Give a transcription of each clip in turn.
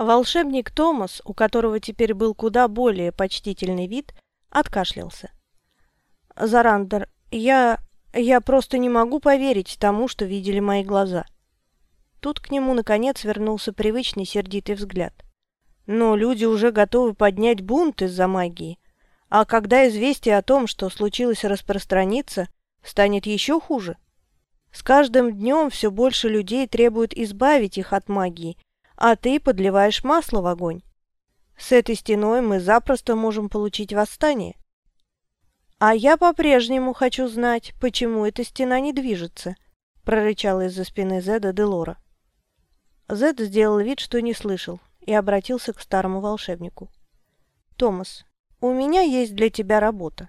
Волшебник Томас, у которого теперь был куда более почтительный вид, откашлялся. «Зарандер, я... я просто не могу поверить тому, что видели мои глаза». Тут к нему, наконец, вернулся привычный сердитый взгляд. «Но люди уже готовы поднять бунт из-за магии. А когда известие о том, что случилось распространится, станет еще хуже. С каждым днем все больше людей требуют избавить их от магии, а ты подливаешь масло в огонь. С этой стеной мы запросто можем получить восстание. А я по-прежнему хочу знать, почему эта стена не движется, прорычала из-за спины Зеда Делора. Зед сделал вид, что не слышал, и обратился к старому волшебнику. «Томас, у меня есть для тебя работа».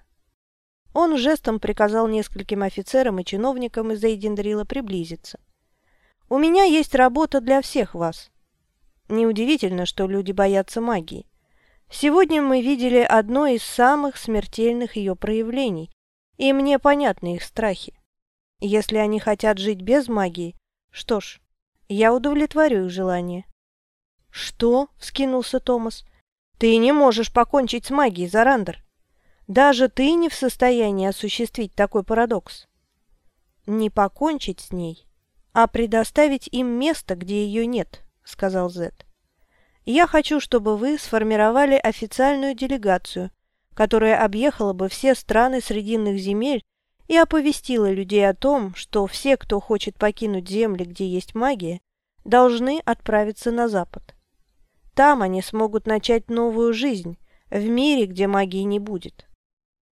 Он жестом приказал нескольким офицерам и чиновникам из Эйдендрила приблизиться. «У меня есть работа для всех вас. Неудивительно, что люди боятся магии. Сегодня мы видели одно из самых смертельных ее проявлений, и мне понятны их страхи. Если они хотят жить без магии, что ж, я удовлетворю их желание. «Что?» — вскинулся Томас. «Ты не можешь покончить с магией, Зарандер. Даже ты не в состоянии осуществить такой парадокс. Не покончить с ней, а предоставить им место, где ее нет, — сказал Зет. «Я хочу, чтобы вы сформировали официальную делегацию, которая объехала бы все страны Срединных земель и оповестила людей о том, что все, кто хочет покинуть земли, где есть магия, должны отправиться на запад. Там они смогут начать новую жизнь, в мире, где магии не будет.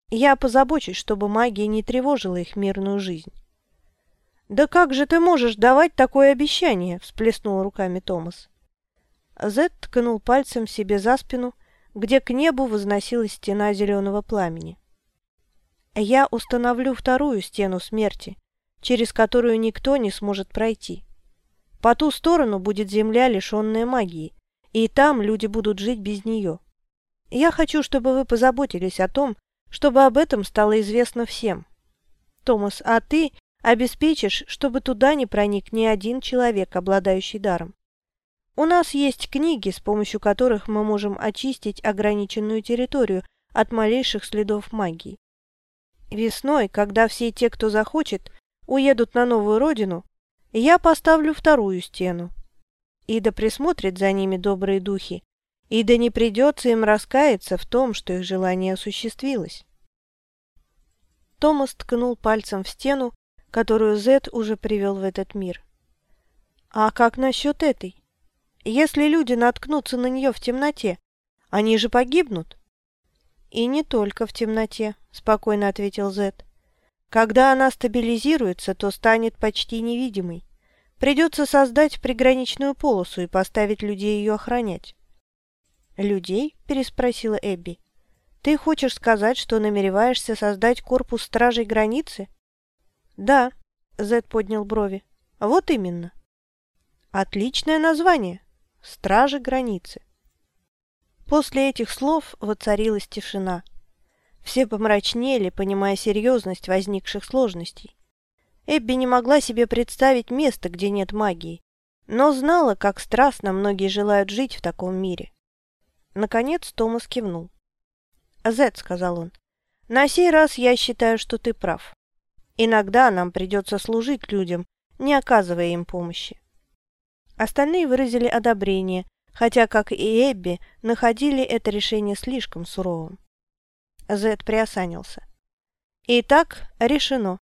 Я позабочусь, чтобы магия не тревожила их мирную жизнь». «Да как же ты можешь давать такое обещание?» – всплеснул руками Томас. Зет ткнул пальцем себе за спину, где к небу возносилась стена зеленого пламени. «Я установлю вторую стену смерти, через которую никто не сможет пройти. По ту сторону будет земля, лишенная магии, и там люди будут жить без нее. Я хочу, чтобы вы позаботились о том, чтобы об этом стало известно всем. Томас, а ты обеспечишь, чтобы туда не проник ни один человек, обладающий даром. У нас есть книги, с помощью которых мы можем очистить ограниченную территорию от малейших следов магии. Весной, когда все те, кто захочет, уедут на новую родину, я поставлю вторую стену. И да присмотрят за ними добрые духи, и да не придется им раскаяться в том, что их желание осуществилось. Томас ткнул пальцем в стену, которую Зет уже привел в этот мир. А как насчет этой? Если люди наткнутся на нее в темноте, они же погибнут. И не только в темноте, спокойно ответил Зет. Когда она стабилизируется, то станет почти невидимой. Придется создать приграничную полосу и поставить людей ее охранять. «Людей?» – переспросила Эбби. «Ты хочешь сказать, что намереваешься создать корпус стражей границы?» «Да», — Зед поднял брови. «Вот именно». «Отличное название. Стражи границы». После этих слов воцарилась тишина. Все помрачнели, понимая серьезность возникших сложностей. Эбби не могла себе представить место, где нет магии, но знала, как страстно многие желают жить в таком мире. Наконец Томас кивнул. «Зет», — сказал он, — «на сей раз я считаю, что ты прав. Иногда нам придется служить людям, не оказывая им помощи. Остальные выразили одобрение, хотя, как и Эбби, находили это решение слишком суровым. Зед приосанился. «Итак, решено».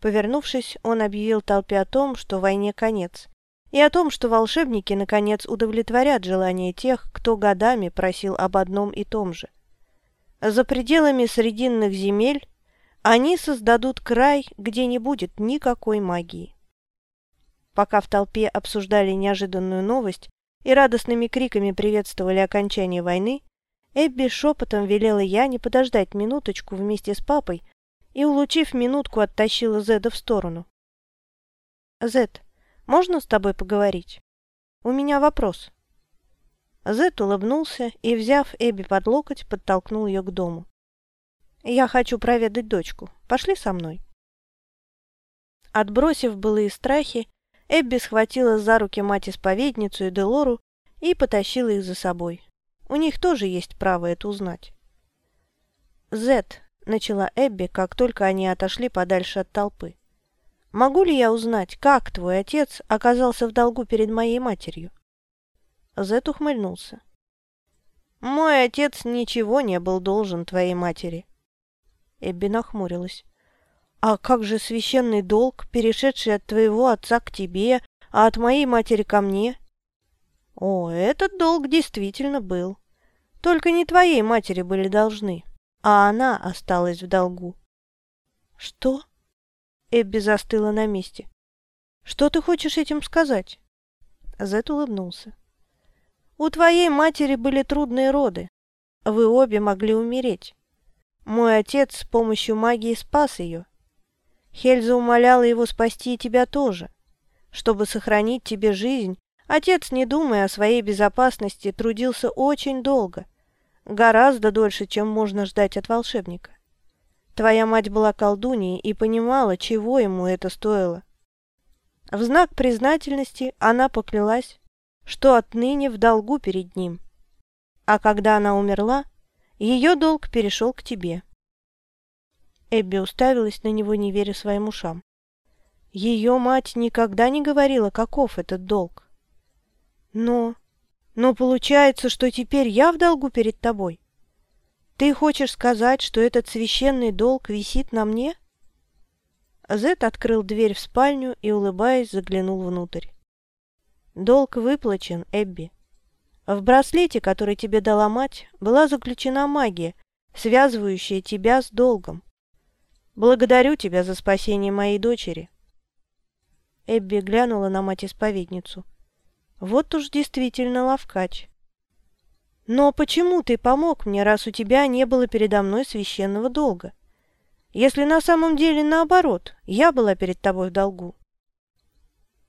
Повернувшись, он объявил толпе о том, что войне конец, и о том, что волшебники, наконец, удовлетворят желание тех, кто годами просил об одном и том же. За пределами Срединных земель они создадут край, где не будет никакой магии. Пока в толпе обсуждали неожиданную новость и радостными криками приветствовали окончание войны, Эбби шепотом велела Яне подождать минуточку вместе с папой и, улучив минутку, оттащила Зеда в сторону. «Зед, можно с тобой поговорить? У меня вопрос». Зед улыбнулся и, взяв Эбби под локоть, подтолкнул ее к дому. Я хочу проведать дочку. Пошли со мной. Отбросив былые страхи, Эбби схватила за руки мать-исповедницу и Делору и потащила их за собой. У них тоже есть право это узнать. «Зет», — начала Эбби, как только они отошли подальше от толпы. «Могу ли я узнать, как твой отец оказался в долгу перед моей матерью?» Зет ухмыльнулся. «Мой отец ничего не был должен твоей матери». Эбби нахмурилась. «А как же священный долг, перешедший от твоего отца к тебе, а от моей матери ко мне?» «О, этот долг действительно был. Только не твоей матери были должны, а она осталась в долгу». «Что?» Эбби застыла на месте. «Что ты хочешь этим сказать?» Зет улыбнулся. «У твоей матери были трудные роды. Вы обе могли умереть. Мой отец с помощью магии спас ее. Хельза умоляла его спасти и тебя тоже. Чтобы сохранить тебе жизнь, отец, не думая о своей безопасности, трудился очень долго, гораздо дольше, чем можно ждать от волшебника. Твоя мать была колдуньей и понимала, чего ему это стоило. В знак признательности она поклялась, что отныне в долгу перед ним. А когда она умерла, ее долг перешел к тебе. Эбби уставилась на него, не веря своим ушам. Ее мать никогда не говорила, каков этот долг. Но... но получается, что теперь я в долгу перед тобой. Ты хочешь сказать, что этот священный долг висит на мне? Зет открыл дверь в спальню и, улыбаясь, заглянул внутрь. Долг выплачен, Эбби. В браслете, который тебе дала мать, была заключена магия, связывающая тебя с долгом. Благодарю тебя за спасение моей дочери. Эбби глянула на мать-исповедницу. Вот уж действительно ловкач. Но почему ты помог мне, раз у тебя не было передо мной священного долга? Если на самом деле наоборот, я была перед тобой в долгу.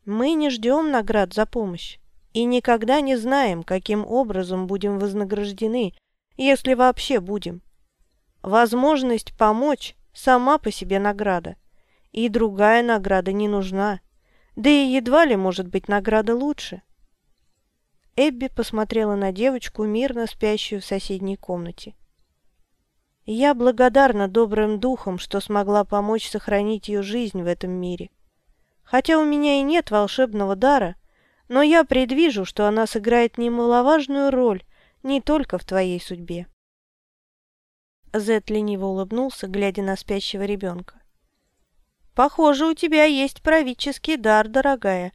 Мы не ждем наград за помощь и никогда не знаем, каким образом будем вознаграждены, если вообще будем. Возможность помочь сама по себе награда, и другая награда не нужна. Да и едва ли может быть награда лучше. Эбби посмотрела на девочку, мирно спящую в соседней комнате. Я благодарна добрым духам, что смогла помочь сохранить ее жизнь в этом мире. Хотя у меня и нет волшебного дара, но я предвижу, что она сыграет немаловажную роль не только в твоей судьбе. Зет лениво улыбнулся, глядя на спящего ребенка. Похоже, у тебя есть правительский дар, дорогая,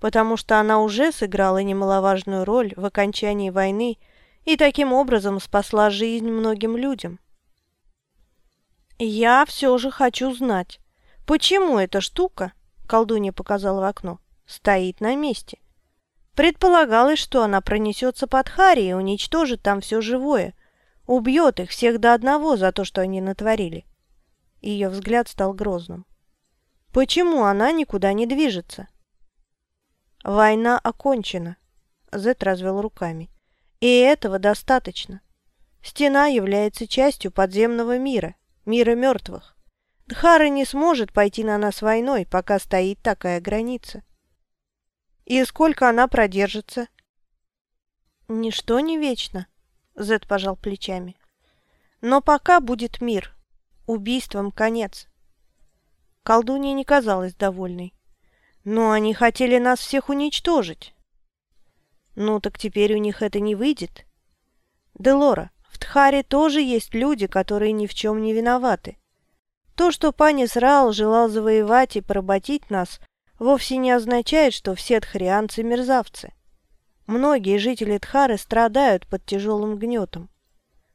потому что она уже сыграла немаловажную роль в окончании войны и таким образом спасла жизнь многим людям. Я все же хочу знать, почему эта штука, колдунья показала в окно, стоит на месте. Предполагалось, что она пронесется под Хари и уничтожит там все живое, убьет их всех до одного за то, что они натворили. Ее взгляд стал грозным. Почему она никуда не движется? Война окончена. Зет развел руками. И этого достаточно. Стена является частью подземного мира, мира мертвых. Дхара не сможет пойти на нас войной, пока стоит такая граница. И сколько она продержится? Ничто не вечно, Зет пожал плечами. Но пока будет мир. Убийством конец. Колдунья не казалась довольной. «Но они хотели нас всех уничтожить». «Ну, так теперь у них это не выйдет». «Делора, в Тхаре тоже есть люди, которые ни в чем не виноваты. То, что Панис Раал желал завоевать и поработить нас, вовсе не означает, что все тхарианцы мерзавцы. Многие жители Тхары страдают под тяжелым гнетом.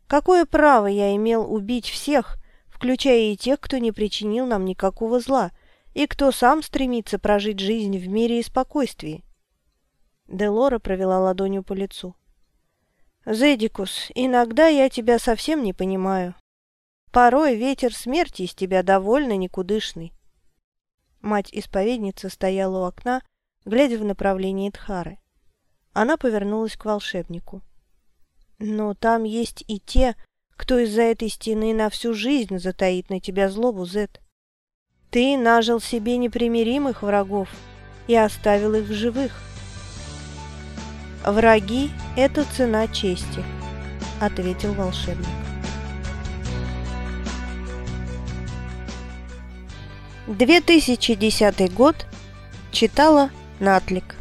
Какое право я имел убить всех, включая и тех, кто не причинил нам никакого зла, и кто сам стремится прожить жизнь в мире и спокойствии. Делора провела ладонью по лицу. «Зедикус, иногда я тебя совсем не понимаю. Порой ветер смерти из тебя довольно никудышный». Мать-исповедница стояла у окна, глядя в направлении Тхары. Она повернулась к волшебнику. «Но там есть и те, кто из-за этой стены на всю жизнь затаит на тебя злобу, Зет. Ты нажил себе непримиримых врагов и оставил их в живых. Враги – это цена чести, ответил волшебник. Две тысячи десятый год читала Натлик.